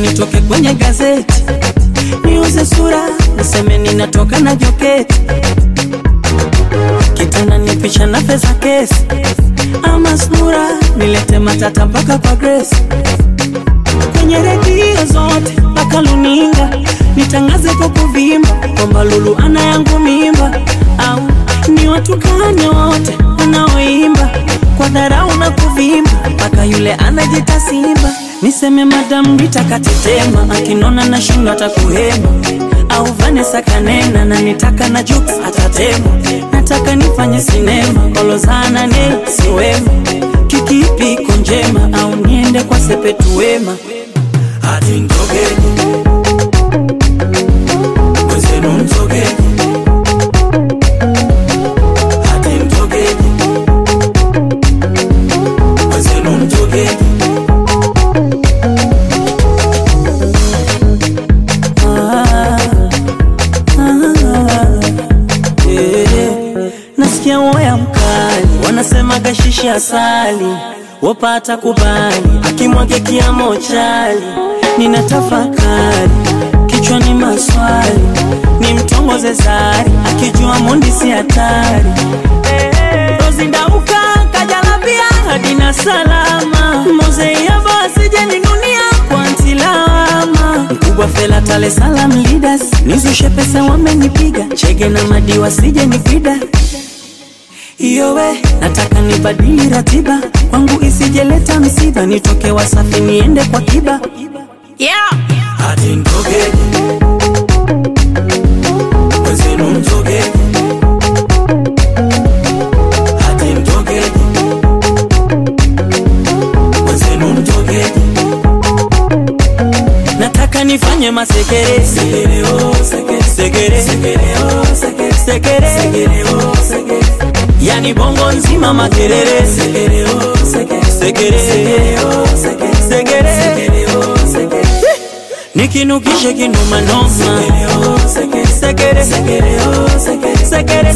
nitoke kwenye gazeti, niuze sura, niseme ninatoka na joketi, kitana nipisha na feza kesi, ama sura nilete matata mpaka kwa Grace, kwenye redio zote mpaka luninga, nitangaze kwa kuvimba kwamba Lulu ana yangu mimba, au ni watu wote wanaoimba? Kwa dharau na kuvimba mpaka yule anajitasimba Simba niseme Madam Rita akinona na shindo atakuhema. Au Vanessa kanena na nitaka na Jux atatema. Nataka nifanye sinema kolozana ne siwema. Kikipi iko njema au niende kwa sepetu wema. Hati wanasema gashishi asali wapata kubali. Akimwage kiamo chali nina tafakari kichwani maswali ni mtongoze zari. Akijua mundi si hatari. Rozindauka kajalabia hadina salama. Mozeiava asijeninunia kwa ntilama. Mkubwa fela tale salam leaders. Nizushe pesa wamenipiga. Chege na madiwa sije nipida iyowe nataka nibadili ratiba. Kwangu isijeleta msiba nitoke wasafi niende kwa kiba yeah. hati wenzenu mtogeni nataka nifanye masekere. Sekere oh sekere sekere. Sekere oh sekere sekere. Sekere oh sekere yani bongo nzima makelele. Sekereo sekere sekere nikinukishe kindumanoma sekere sekere sekere